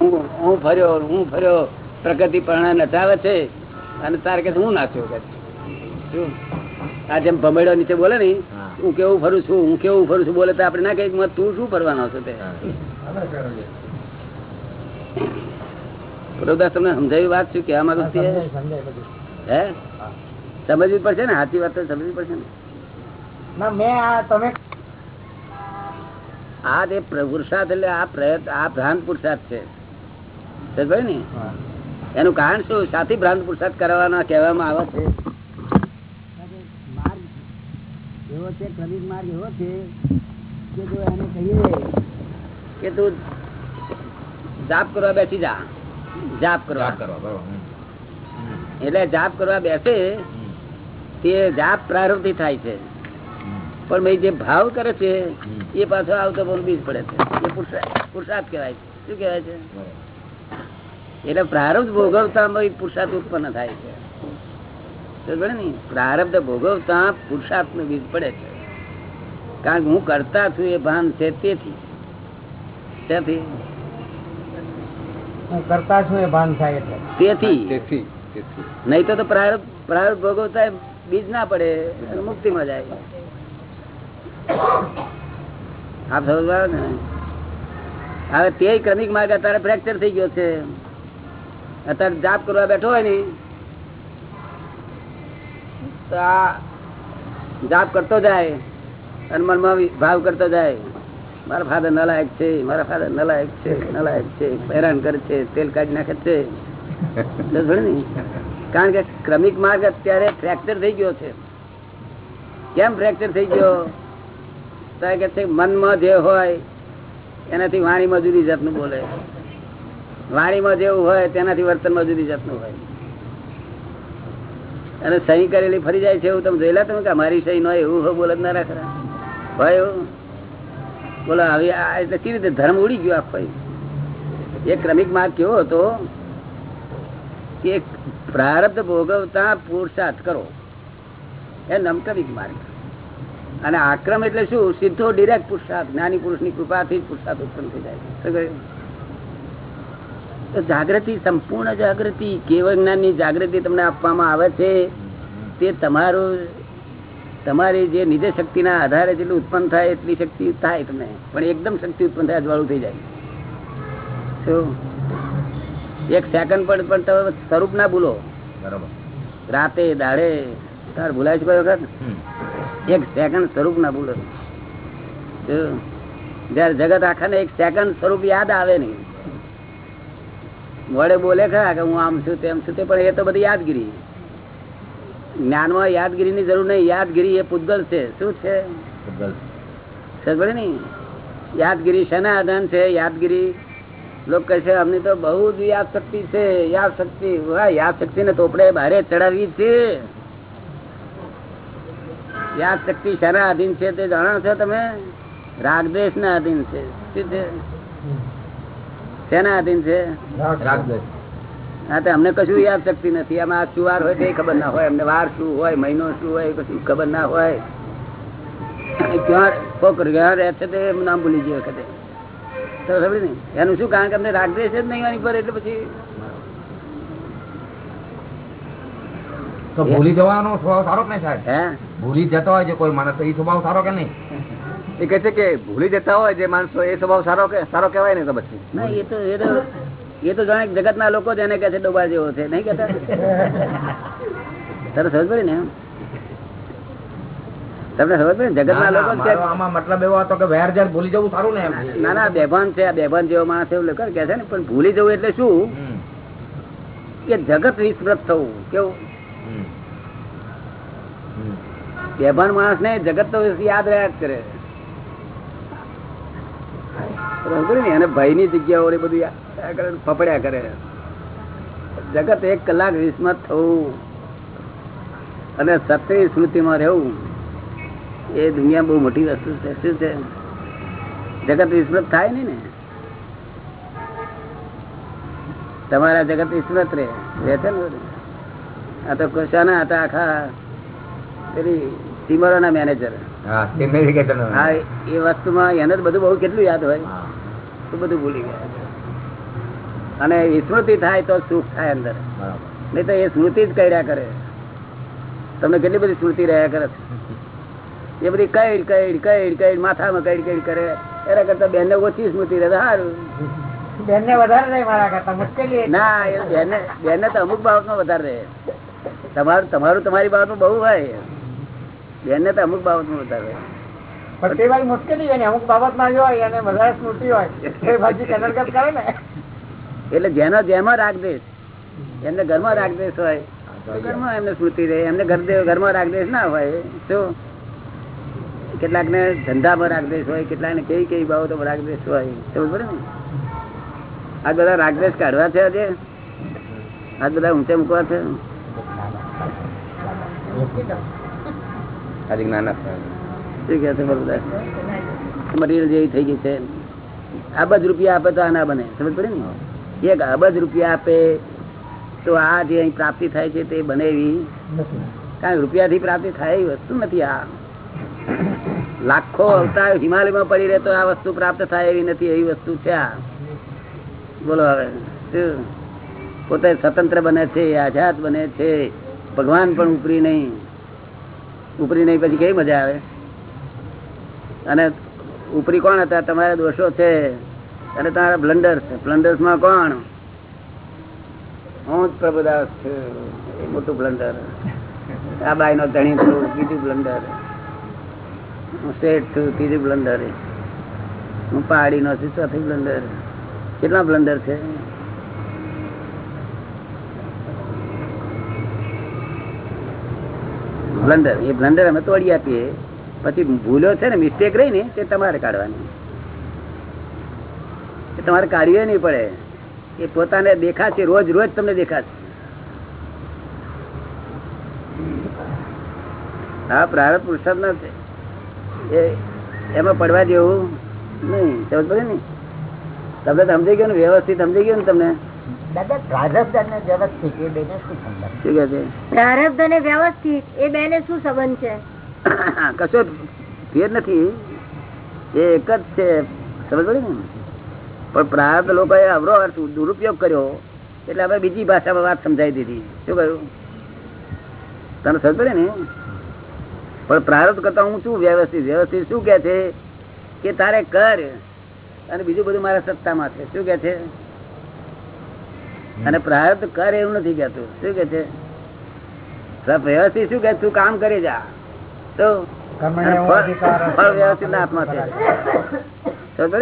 હું હું ફર્યો હું ફર્યો પ્રગતિ પરણા નચાવે છે. અને તારે કે હું નાચ્યો કે આ જેમ ભમેડો નીચે બોલે ને હું. કેવું ફરું છું હું કેવું ફરું છું બોલે તો આપણે ના કહીએ તું શું ફરવાનો છો તે? પ્રભુદાસ તમને સમજાવી વાત શું કેવા માંગુ છું હે સમજવી પડશે ને? સાચી વાત તો સમજવી પડશે ને? આ તમે જે પુરુષાર્થ એટલે આ પ્રયત્ન આ ભ્રાંત પુરુષાર્થ છે. ને? એનું કારણ શું? સાથી ભ્રાંત પુરસાદ કરવાના કહેવામાં આવે છે? માર્ગ એવો છે ક્રમિક માર્ગ એવો છે કે જો એને કહીએ કે તું જાપ કરવા બેસી જા. જાપ કરવા. એટલે જાપ કરવા બેસે તે જાપ પ્રારંભથી થાય છે. પણ ભાઈ જે ભાવ કરે છે એ પાછો આવતો પણ બીજ પડે છે. એ પુરુષાર્થ કહેવાય છે. શું કહેવાય છે? એટલે પ્રારબ્ધ ભોગવતા પુરુષાર્થ ઉત્પન્ન થાય છે. ને? પ્રારબ્ધ ભોગવતા પુરુષાર્થનું બીજ પડે છે. કારણ કે હું કરતા છું એ ભાન છે તેથી. તેથી હું કરતા છું એ ભાન થાય એટલે. તેથી. તેથી તેથી. નહીં તો પ્રારબ્ધ પ્રારબ્ધ ભોગવતા બીજ ના પડે અને મુક્તિમાં જાય. આપ સમજ ને? હવે તે ક્રમિક માર્ગ અત્યારે ફ્રેક્ચર થઈ ગયો છે. અત્યારે જાપ કરવા બેઠો હોય ને, તો આ જાપ કરતો જાય અને મનમાં ભાવ કરતો જાય. મારા ફાધર નલાયક છે, મારા ફાધર નલાયક છે નલાયક છે, હેરાન કરે છે, તેલ કાઢી નાખે છે. કારણ કે ક્રમિક માર્ગ અત્યારે ફ્રેક્ચર થઈ ગયો છે. કેમ ફ્રેક્ચર થઈ ગયો? કે છે, મનમાં જે હોય, એનાથી વાણી જુદી જાતનું બોલે. વાણીમાં જેવું હોય, તેનાથી વર્તનમાં જુદી જાતનું હોય. અને સહી કરેલી ફરી જાય છે એવું તમે જોયેલા તમે કે મારી સહી નો એવું હોય બોલે ના ખરા હોય એવું? બોલો, હવે એટલે કેવી રીતે ધર્મ ઉડી ગયો આખો એ? ક્રમિક માર્ગ કેવો હતો કે પ્રારબ્ધ ભોગવતા પુરુષાર્થ કરો. એ નમકમિક માર્ગ. અને આક્રમ એટલે શું? સીધો ડિરેક્ટ પુરુષાર્થ જ્ઞાની પુરુષની કૃપાથી પુરુષાર્થ ઉત્પન્ન થઈ જાય. કહ્યું? તો જાગૃતિ સંપૂર્ણ જાગૃતિ કેવળ જ્ઞાનની જાગૃતિ તમને આપવામાં આવે છે તે તમારું તમારી જે નિજ શક્તિના આધારે જેટલું ઉત્પન્ન થાય એટલી શક્તિ થાય તમને. પણ એકદમ શક્તિ ઉત્પન્ન થાય અજવાળું થઈ જાય. શું એક સેકન્ડ પણ પણ તમે સ્વરૂપ ના ભૂલો. બરોબર. રાતે દાડે તાર ભૂલાય છે કોઈ વખત? એક સેકન્ડ સ્વરૂપ ના ભૂલો? જયારે જગત આખા એક સેકન્ડ સ્વરૂપ યાદ આવે નહીં મોડે બોલે ખરા કે હું આમ છું તેમ છું તે પણ એ તો બધી યાદગીરી. જ્ઞાનમાં યાદગીરીની જરૂર નહીં. યાદગીરી એ પૂતગલ છે. શું છે? ને યાદગીરી શેના આધાન છે. યાદગીરી લોકો કહે છે અમને તો બહુ જ યાદ શક્તિ છે. યાદ શક્તિ વાહ યાદ શક્તિ ને તોપડે ભારે ચડાવી છે યાદ શક્તિ શેના આધીન છે તે જાણો છો તમે? રાગદેશ ના આધીન છે. શું છે? શેના આધીન છે? હા તો અમને કશું યાદ શક્તિ નથી. આમાં આ શું વાર હોય તે ખબર ના હોય. અમને વાર શું હોય મહિનો શું હોય કશું ખબર ના હોય. ક્યાં કોક ક્યાં રહે છે તે નામ ભૂલી ગયો વખતે. તો સમજે ને એનું શું? કારણ કે અમને રાગદ્વેષ જ નહીં આની પર એટલે પછી તો ભૂલી જવાનો સ્વભાવ સારો કે નહીં સાહેબ? હે? ભૂલી જતો હોય છે કોઈ માણસ તો એ સ્વભાવ સારો કે નહીં? એ કહે છે કે ભૂલી જતા હોય જે માણસો એ સ્વભાવ સારો સારો કહેવાય ને તો પછી. ના એ તો એ તો એ તો જાણે જગત ના લોકો જ એને કે છે ડોબા જેવો છે. નહીં કેતા તને સમજ પડી ને એમ? તમને ખબર પડે જગત ના લોકો મતલબ એવો હતો કે વેર ઝેર ભૂલી જવું સારું ને ના ના બેભાન છે આ બેભાન જેવો માણસ એવું લખે કે છે ને પણ ભૂલી જવું એટલે શું? કે જગત વિસ્મૃત થવું. કેવું. બેભાન માણસ ને જગત તો યાદ રહ્યા જ કરે. સમજ પડી ભયની જગ્યાઓ બધું યાદ કરે જગત એક કલાક વિસ્મત થવું અને સત્ય સ્મૃતિમાં રહેવું, એ દુનિયા બહુ મોટી વસ્તુ છે. શું છે? જગત વિસ્મૃત થાય નહીં ને? તમારા જગત વિસ્મૃત રે, રહે છે ને આ તો કશાના હતા આખા પેલી ટીમરો ના મેનેજર હા નો. એ વસ્તુમાં એને બધું બહુ કેટલું યાદ હોય તો બધું ભૂલી ગયા. અને વિસ્મૃતિ થાય તો સુખ થાય અંદર. નહીં તો એ સ્મૃતિ જ કર્યા કરે. તમને કેટલી બધી સ્મૃતિ રહ્યા કરે? એ બધી કઈડ કઈડ કઈડ કઈડ માથામાં કઈડ કઈડ કરે. એના કરતા બેન ઓછી સ્મૃતિ રહે સારું. બેન ને વધારે રહે મારા કરતા મુશ્કેલી ના એ બેનને બેનને તો અમુક બાબતમાં વધારે રહે. તમારું તમારું તમારી બાબતમાં બહુ હોય. બેનને તો અમુક બાબતમાં વધારે. પણ તે ભાઈ મુશ્કેલી હોય ને અમુક બાબતમાં જો હોય અને વધારે સ્મૃતિ હોય એ ભાજી કનરગત કરે ને. એટલે જેનો જેમાં રાગદેશ એમને ઘરમાં રાગદેશ હોય ઘરમાં એમને સ્મૃતિ રહે. એમને ઘર ઘરમાં રાગદેશ ના હોય શું કેટલાક ને ધંધામાં રાગદેશ હોય કેટલાક ને કેવી કેવી બાબતો રાગદેશ હોય ખબર પડે ને? આ બધા રાગદેશ કાઢવા છે આજે? આ બધા ઊંચે મૂકવા છે? આજે જ્ઞાન મટીરિયલ જેવી થઈ ગઈ છે. અબજ રૂપિયા આપે તો આ ના બને. સમજ પડે ને? એક અબજ રૂપિયા આપે તો આ જે અહીં પ્રાપ્તિ થાય છે તે બને એવી કારણ રૂપિયાથી પ્રાપ્તિ થાય એવી વસ્તુ નથી આ. લાખો અવતાર હિમાલયમાં પડી રહે તો આ વસ્તુ પ્રાપ્ત થાય એવી નથી એવી વસ્તુ છે આ. બોલો હવે. શું? પોતે સ્વતંત્ર બને છે આઝાદ બને છે. ભગવાન પણ ઉપરી નહીં. ઉપરી નહીં, પછી કઈ મજા આવે? અને ઉપરી કોણ હતા? તમારા દોષો છે. અને તમારા બ્લન્ડર્સ બ્લન્ડર્સમાં કોણ? હું જ પ્રભુદાસ છે. મોટું બ્લન્ડર. આ બાઈ નો ધણી છું, બીજું બ્લન્ડર. હું શેઠ છું, ત્રીજું બ્લન્ડર. હું પહાડી નો છું, ચોથી બ્લન્ડર. કેટલા બ્લન્ડર છે? બ્લન્ડર. એ બ્લન્ડર અમે તોડી આપીએ. પછી ભૂલો છે ને મિસ્ટેક રહી ને, તે તમારે કાઢવાની. તમારે કાઢવી નહીં પડે. એ પોતાને દેખાશે, રોજ રોજ તમને દેખાશે. હા, પ્રારંભ પુરુષાર્થ ના છે એમાં પડવા જેવું નહીં. સમજ પડે ને? તમને સમજી ગયું ને, વ્યવસ્થિત સમજાઈ ગયું ને તમને? પ્રારબ્ધ અને વ્યવસ્થિત એ બેને શું સંબંધ છે? પ્રારબ્ધ અને વ્યવસ્થિત એ બેને શું સંબંધ છે? કશો ફેર નથી. એ એક જ છે. સમજ પડી ને? પણ પ્રારબ્ધ લોકોએ અવરો અર્થ દુરુપયોગ કર્યો. એટલે આપણે બીજી ભાષામાં વાત સમજાવી દીધી. શું કહ્યું? તને સમજ પડે ને? પણ પ્રારબ્ધ કરતા હું શું વ્યવસ્થિત? વ્યવસ્થિત શું કે છે? કે તારે કર. અને બીજું બધું મારા સત્તામાં છે. શું કે છે? અને પ્રાર્થ કર એવું નથી કેતું શું કે છે? વ્યવસ્થિત શું કે તું કામ કરી જા. તો ફળ વ્યવસ્થિત ના હાથમાં છે.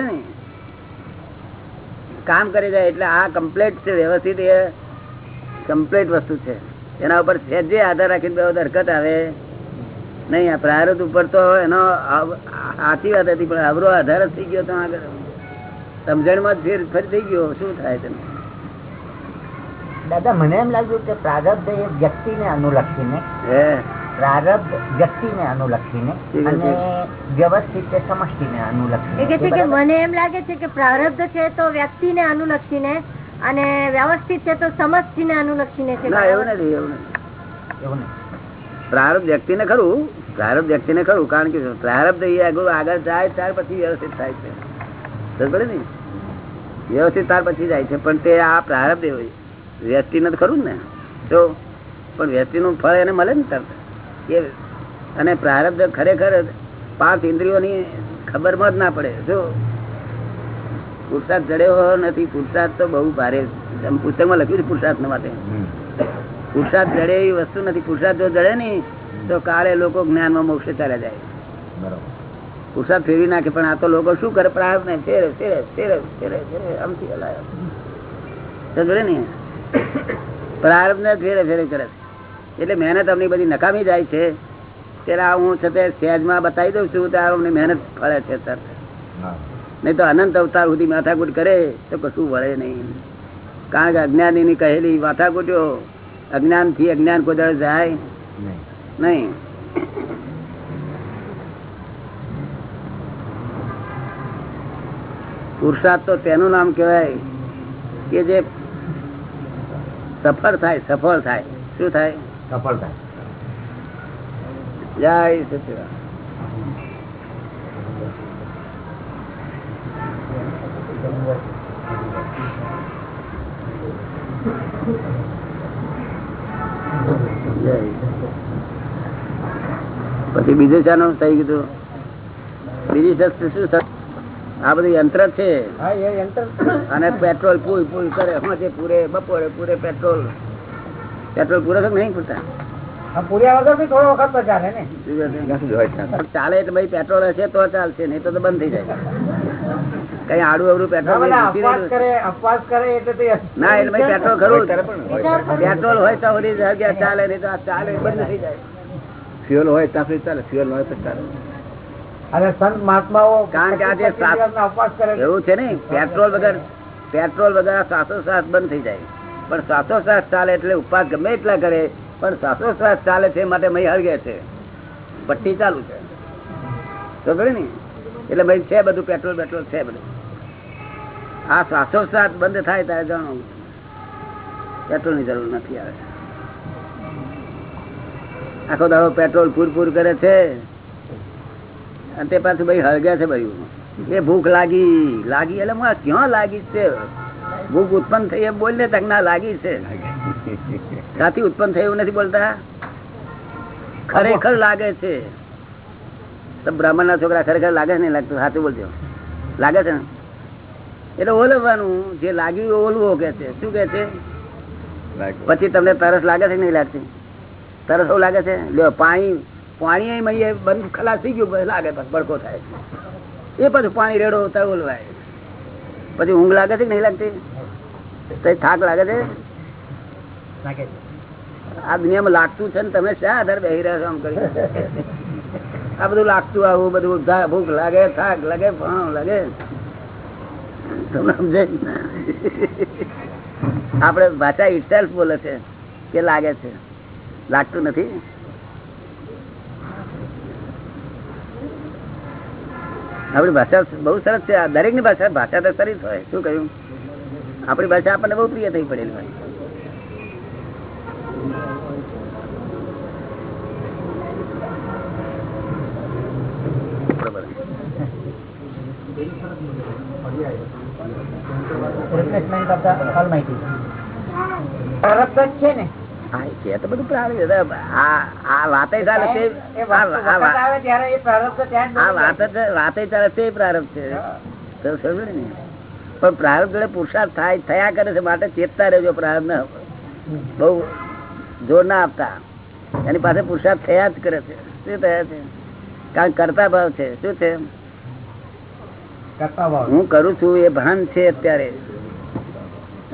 ને? કામ કરી જાય એટલે આ કમ્પ્લેટ છે વ્યવસ્થિત એ કમ્પ્લેટ વસ્તુ છે. એના ઉપર જે આધાર રાખીને બે હરકત આવે નહીં આ પ્રારબ્ધ ઉપર તો એનો આથી સાચી વાત હતી પણ અવરો આધાર જ થઈ ગયો તો આગળ. સમજણમાં ફેર ફરી થઈ ગયો. શું થાય તેને દાદા મને એમ લાગ્યું કે પ્રારબ્ધ એ વ્યક્તિને અનુલક્ષીને પ્રારબ્ધ વ્યક્તિને અનુલક્ષીને અને વ્યવસ્થિત એ સમષ્ટિને અનુલક્ષીને. કે છે કે મને એમ લાગે છે કે પ્રારબ્ધ છે તો વ્યક્તિને અનુલક્ષીને અને વ્યવસ્થિત છે તો સમષ્ટિને અનુલક્ષીને છે. ના એવું નથી એવું નથી. એવું નથી. પ્રારબ્ધ વ્યક્તિને ખરું પ્રારબ્ધ વ્યક્તિને ખરું કારણ કે પ્રારબ્ધ એ આગળ આગળ જાય ત્યાર પછી વ્યવસ્થિત થાય છે. સમજ પડે ને? વ્યવસ્થિત ત્યાર પછી જાય છે પણ તે આ પ્રારબ્ધ એવું વ્યક્તિ નથી ખરું ને? જો પણ વ્યક્તિનું ફળ એને મળે ને તરત. એ અને પ્રારબ્ધ ખરેખર પાંચ ઇન્દ્રિયોની ખબરમાં જ ના પડે. જો પુરસાદ જડ્યો નથી પુરસાદ તો બહુ ભારે પુસ્તકમાં લખ્યું છે પુરુષાર્થ માટે. પુરસાદ જડે એવી વસ્તુ નથી. પુરસાદ જો જડે ને તો કાળે લોકો જ્ઞાનમાં મોક્ષે ચાલ્યા જાય. પુરસાદ ફેરવી નાખે પણ આ તો લોકો શું કરે? પ્રાર્થ ને ફેરે ફેરે ફેરે ફેરે આમથી હલાય. સમજે ને પ્રારબ્ધ ને ફેરે ફેરે કરે છે. એટલે મહેનત અમની બધી નકામી જાય છે. ત્યારે હું છતાં સહેજમાં બતાવી દઉં છું ત્યારે અમને મહેનત ફળે છે સર. નહીં તો અનંત અવતાર સુધી માથાકૂટ કરે તો કશું વળે નહીં. કારણ કે અજ્ઞાનીની કહેલી માથાકૂટ્યો અજ્ઞાનથી અજ્ઞાન કોદળ જાય. નહીં. નહીં. પુરુષાર્થ તો તેનું નામ કહેવાય કે જે સફળ થાય સફળ થાય શું થાય સફળતા જય સચિદાનંદ. જય. પછી બીજું શાનું થઈ ગયું બીજી શસ્ત્ર શું શસ્ત્ર? આ બધું યંત્ર છે. અને પેટ્રોલ પૂર પૂર કરે. હોજે પૂરે બપોરે પૂરે પેટ્રોલ. પેટ્રોલ પૂરે છે નહીં પૂરતા? ચાલે એટલે ભાઈ પેટ્રોલ હશે તો ચાલશે નહીં તો તો બંધ થઈ જાય. કઈ આડું અવડું પેટ્રોલ ના એટલે ભાઈ પેટ્રોલ ખરું. પેટ્રોલ હોય તો ચાલે નહીં તો ચાલે બંધ થઈ જાય. ફ્યુઅલ હોય તો ચાલે ફ્યુઅલ હોય તો ચાલે. અને સંત મહાત્માઓ કારણ કે આ જે પચીસ દિવસના ઉપવાસ કરે એવું છે ને પેટ્રોલ વગર પેટ્રોલ વગર શ્વાસોશ્વાસ બંધ થઈ જાય. પણ શ્વાસોશ્વાસ ચાલે એટલે ઉપવાસ ગમે એટલા કરે પણ શ્વાસોશ્વાસ ચાલે છે માટે મહી હળગે છે. પટ્ટી ચાલુ છે. તો ખરી ને? એટલે ભાઈ છે બધું પેટ્રોલ પેટ્રોલ છે બધું. આ શ્વાસોશ્વાસ બંધ થાય ત્યારે જાણો પેટ્રોલની જરૂર નથી આવે. આખો દાડો પેટ્રોલ પૂર પૂર કરે છે. અને તે પાછું ભાઈ હળગ્યા છે ભાઈ. એ ભૂખ લાગી. લાગી એટલે મને ક્યાં લાગી છે? ભૂખ ઉત્પન્ન થઈ એ બોલ ને તક ના લાગી છે. સાથી ઉત્પન્ન થઈ એવું નથી બોલતા? ખરેખર લાગે છે. તો બ્રાહ્મણ ના છોકરા ખરેખર લાગે છે નહીં લાગતું સાચું બોલજો. લાગે છે ને? એટલે ઓલવવાનું. જે લાગ્યું ઓલવો કે છે. શું કે છે? પછી તમને તરસ લાગે છે નહીં લાગતી? તરસ એવું લાગે છે? લ્યો પાણી. પાણી અહીં બંધ ખલાસ થઈ ગયું લાગે પછી ભડકો થાય. એ પછી પાણી રેડો ઓલવાય પછી ઊંઘ લાગે છે કે નહીં લાગતી? તો થાક લાગે છે? આ દુનિયામાં લાગતું છે ને તમે શા આધાર બેસી રહ્યા છો આમ કરી? આ બધું લાગતું આવું બધું ભૂખ લાગે થાક લાગે ભણ લાગે. તમને સમજે? આપડે ભાષા ઇટસેલ્ફ બોલે છે કે લાગે છે. લાગતું નથી? આપણી ભાષા બહુ સરસ છે. દરેકની ભાષા ભાષા તો સરસ હોય. શું કહ્યું? આપણી ભાષા આપણને બહુ પ્રિય થઈ પડેલી હોય. the Almighty. પ્રારબ્ધ જ છે ને? છે તો બધું પ્રારબ્ધ. આ વાતે ચાલે આ વાત ચાલે તે પ્રારબ્ધ છે. તો સમજો ને? પણ પ્રારબ્ધ જોડે પુરુષાર્થ થાય થયા કરે છે માટે ચેતતા રહેજો પ્રારબ્ધ ને બહુ જોર ના આપતા. એની પાસે પુરુષાર્થ થયા જ કરે છે. શું થયા છે? કારણ કરતા ભાવ છે? શું છે? હું કરું છું એ ભાન છે અત્યારે.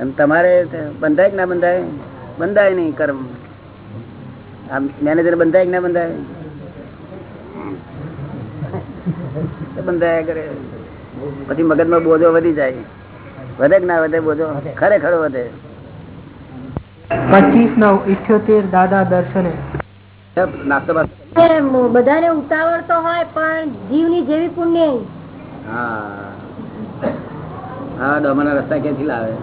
અને તમારે બંધાય કે ના બંધાય? બંધાય નહીં કર્મ. આમ મેનેજર બંધાય કે ના બંધાય? બંધાયા કરે. પછી મગજમાં બોજો વધી જાય. વધે કે ના વધે બોજો? ખરેખર વધે. પચીસ નવ ઇઠ્યોતેર દાદા દર્શને. નાસ્તો બાસ્તો. બધાને ઉતાવળ તો હોય પણ જીવની જેવી પુણ્ય હા. હા ડોમાના રસ્તા ક્યાંથી લાવે?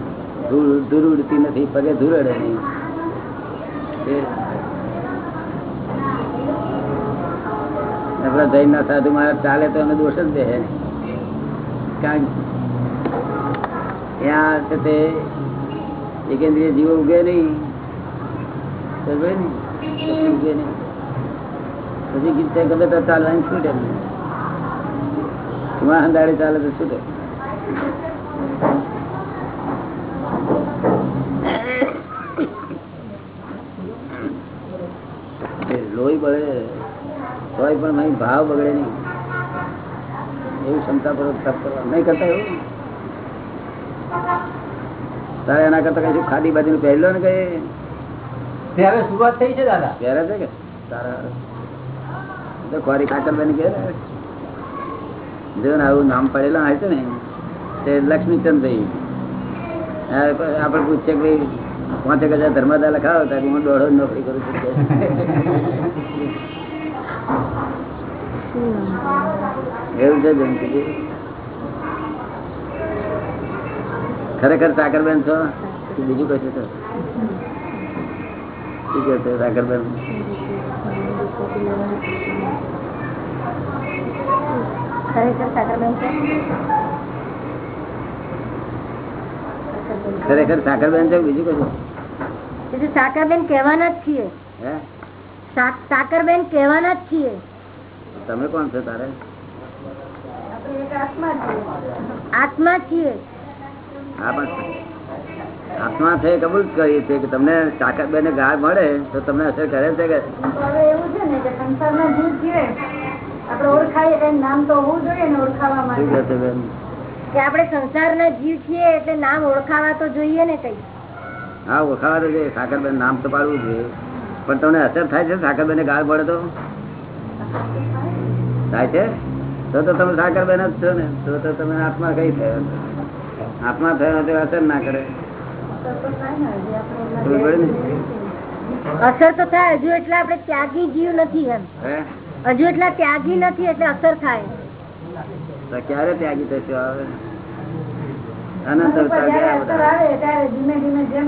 ધૂળ ધૂળ ઉડતી નથી પગે ધૂળ નહીં. એ આપણા જૈન ના સાધુ મારા ચાલે તો એને દોષ જ દે કારણ ત્યાં છે તે એકેન્દ્રિય જીવો ઉગે નહીં. ઉગે નહીં. પછી ગીત ગમે તો ચાલવાની ચાલે તો છૂટે એ લોહી બળે તોય પણ અહીં ભાવ બગડે નહીં. એવી ક્ષમતા પર તપ કરવા. નહીં કરતા એવું? તારે એના કરતા કઈ ખાદી બાજુ પહેરલો ને કઈ? ત્યારે શરૂઆત થઈ છે દાદા. પહેરે છે કે? તારા ખોરી ખાતર બની કે? જો ને આવું નામ પડેલા હોય છે ને તે લક્ષ્મીચંદ થઈ આપણે પૂછીએ કે ભાઈ પાંચ હજાર ધર્મદા લખાવો તો હું દોઢો નોકરી કરું છું. એવું છે જયંતિજી ખરેખર સાકરબેન છો? કે બીજું કશું છો શું કે છે સાકરબેન ખરેખર સાકરબેન છે? બીજું કશું? સાકરબેન કહેવાના જ છીએ. સાકરબેન કહેવાના જ છીએ. તમે કોણ છો તારે? આત્મા છીએ. હા પણ આત્મા છે કબૂલ કરીએ છીએ કે તમને તાકાત બેને ગાળ મળે તો તમને અસર કરે છે કે? એવું છે ને કે સંસારના જીવ છીએ આપણે ઓળખાય એટલે નામ તો હોવું જોઈએ ને ઓળખાવા છે કે આપણે સંસારના જીવ છીએ એટલે નામ ઓળખાવા તો જોઈએ ને કઈ. હા ઓળખાવા તો જોઈએ. સાકરબેન નામ તો પાડવું જોઈએ. પણ તમને અસર થાય છે? સાકરબેને ગાળ પડે તો? થાય છે? તો તો તમે સાકરબેન જ છો ને. તો તો તમે આત્મા કઈ થયો આત્મા થયો તો અસર ના કરે. અસર તો થાય. હજુ એટલે આપણે ત્યાગી જીવ નથી એમ. હજુ એટલા ત્યાગી નથી એટલે અસર થાય. ક્યારે ત્યાગી થશે હવે? અનંત અવતાર ગયા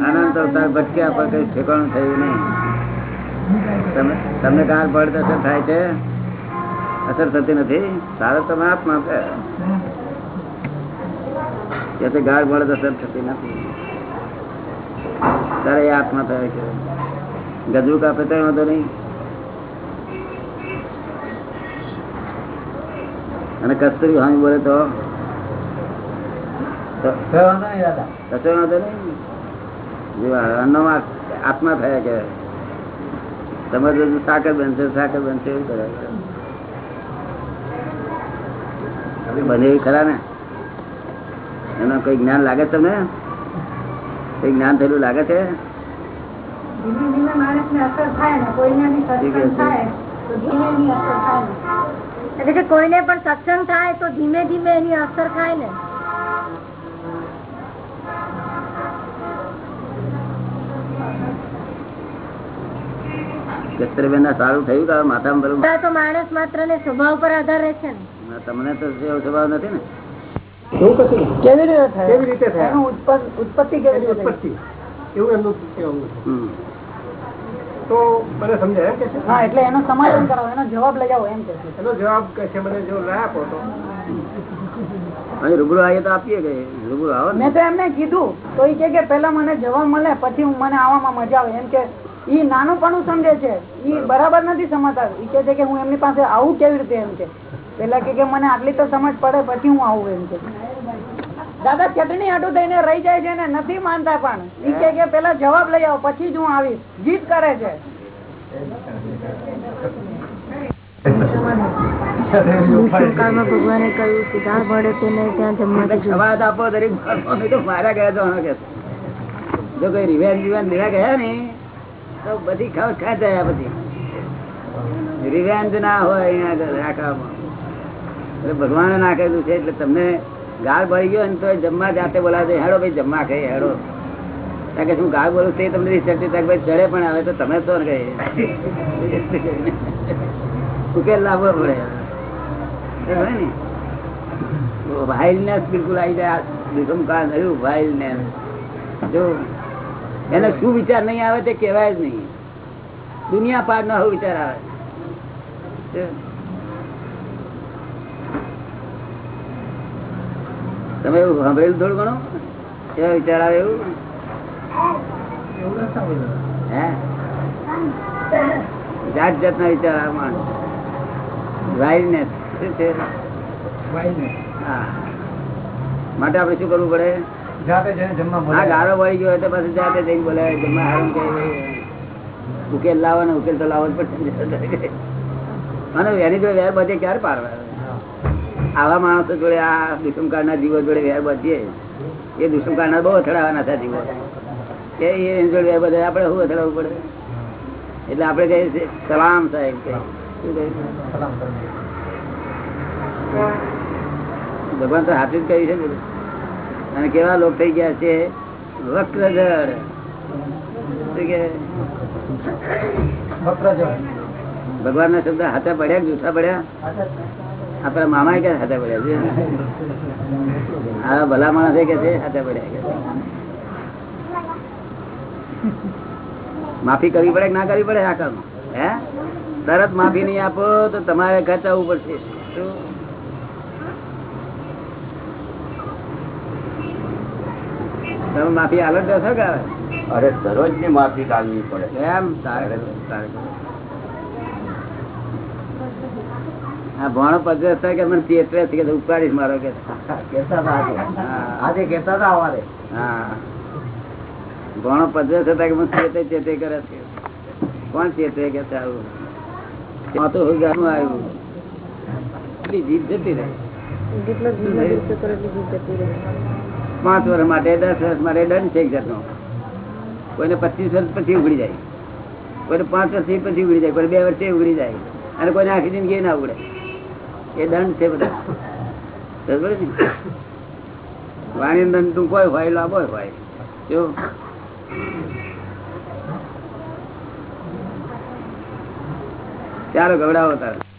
અનંત અવતાર ભટક્યા પર કઈ ઠેકાણું થયું નહીં. તમે તમને ગાળ પડે અસર થાય છે? અસર થતી નથી? સારો તમે છે. ગાળ પડે અસર થતી નથી. તારે એ આત્મા થાય છે. ગજુ કાપે તો વાંધો નહીં. અને કસ્તુરી હામી બોલે તો? કશો વાંધો નહીં આત્મા થયા કે તમારે તો સાકર બનશે સાકર બનશે એવું કરે. બને એવું ખરા ને? એનું કઈ જ્ઞાન લાગે તમે તમને? કઈ જ્ઞાન થયેલું લાગે છે? કોઈને પણ સત્સંગ થાય તો ધીમે ધીમે એની અસર થાય ને. કસ્તુરીબેન ના સારું થયું કે તો માણસ માત્ર ને સ્વભાવ પર આધાર રહે છે તમને તો એવો સ્વભાવ નથી ને? કેવી રીતે કેવી રીતે થાય? ઉત્પત્તિ કેવી ઉત્પત્તિ. એવું એમનું કહેવું તો મને સમજાય કે હા એટલે એનો સમાધાન કરાવો એનો જવાબ લઈ એમ કે એનો જવાબ કે છે મને જો ના આપો તો. અહીં રૂબરૂ આવીએ તો આપીએ કે રૂબરૂ આવો મેં તો એમને કીધું તો એ કે પેલા મને જવાબ મળે પછી હું મને આવવામાં મજા આવે. એમ કે ઈ નાનું પણ સમજે છે. ઈ બરાબર. નથી સમજતા. ઈ કે છે કે હું એમની પાસે આવું કેવી રીતે એમ છે પેલા કે કે મને આટલી તો સમજ પડે પછી હું આવું એમ છે દાદા ચટણી હાટું થઈને રહી જાય છે ને નથી માનતા પણ. ઈ કે કે પેલા જવાબ લઈ આવો પછી જ હું આવીશ. જીત કરે છે. ભગવાને કહ્યું સીધા ભળે તેને ત્યાં જમવા સવાદ આપો દરેક તો મારા ગયા તો જો કઈ રિવેન્જ વિવેન્જ લેવા ગયા ને બધી ખાવ ખા જાય પછી રિવેન્જ ના હોય અહીંયા આગળ રાખવામાં. એટલે ભગવાને નાખેલું છે, એટલે તમને ગાળ ભરી ગયો ને તો જમવા જાતે બોલાવે હેડો ભાઈ, જમવા ખાઈ, હેડો. કારણ કે શું ગાળ બોલું તે તમને રિસર્ચ ભાઈ ચડે પણ આવે તો તમે તો ઉકેલ લાવવો પડે? ને. વાઇલ્ડનેસ બિલકુલ આવી જાય. ભૂકંપ કાળ થયું વાઇલ્ડનેસ જો એને શું વિચાર નહીં આવે તે કહેવાય જ નહીં. દુનિયા પાર નો વિચાર આવે. તમે એવું સાંભળેલું થોડું ઘણું? કેવા વિચાર આવે એવું? હે? જાત જાતના વિચાર આવે માણસ. માટે આપણે શું કરવું પડે? જાતે જઈને જમવા આ ગાળો વળી ગયો તો પાછું જાતે જઈને બોલાવે જમવા હારું કે ઉકેલ લાવો ને ઉકેલ તો લાવો જ પડશે અને એની જોડે વેર બધે ક્યારે પારવા? આવા માણસો જોડે આ દુષ્મકાળ ના જીવો જોડે વેર બધીએ. એ દુષ્મકાળ ના બહુ અથડાવાના હતા જીવો. કે એની જોડે વેર બધે આપણે શું અથડાવવું પડે? એટલે આપણે કહીએ સલામ સાહેબ. ભગવાન તો હાથે જ કહ્યું છે અને કેવા લોક થઈ ગયા છે? વક્રજળ. ભગવાન ના શબ્દ હાથા પડ્યા જૂઠા પડ્યા? આપડા મામા કે હાથા પડ્યા છે? આ ભલા માણસ કે છે? હાથા પડ્યા કે માફી કરવી પડે કે ના કરવી પડે આ કામ? હે? તરત માફી નહીં આપો તો તમારે ખર્ચાવવું પડશે. શું? તમે માફી હાલત છો કે અરે દરરોજની માફી કાઢવી પડે. એમ તારે તારે આ ભણો પદ્ધતિ થાય કે મને તેત્રે કે ઉપાડીશ મારો કે? હતા આજે. કહેતા હતા અમારે. હા. ભણો પદ્ધતિ થતા કે મને ચેતે ચેતે કરે છે? કોણ ચેતે કે આવું આ તો હુગાનું આવ્યું. એટલી જીભ જતી રહે. જેટલો જીત જતી રહે. પાંચ વર્ષ માટે, દસ વર્ષ માટે દંડ છે એક જાતનો કોઈને પચીસ વર્ષ પછી ઉગડી જાય. કોઈને પાંચ વર્ષ પછી ઉગડી જાય. કોઈને બે વર્ષે ઉગડી જાય. અને કોઈને આખી જિંદગી ના ઉગડે એ દંડ છે બધા? વાણી દંડ ટૂંકો હોય હોય, લાંબો હોય. જો. ચાલો ગવડાવો તારે.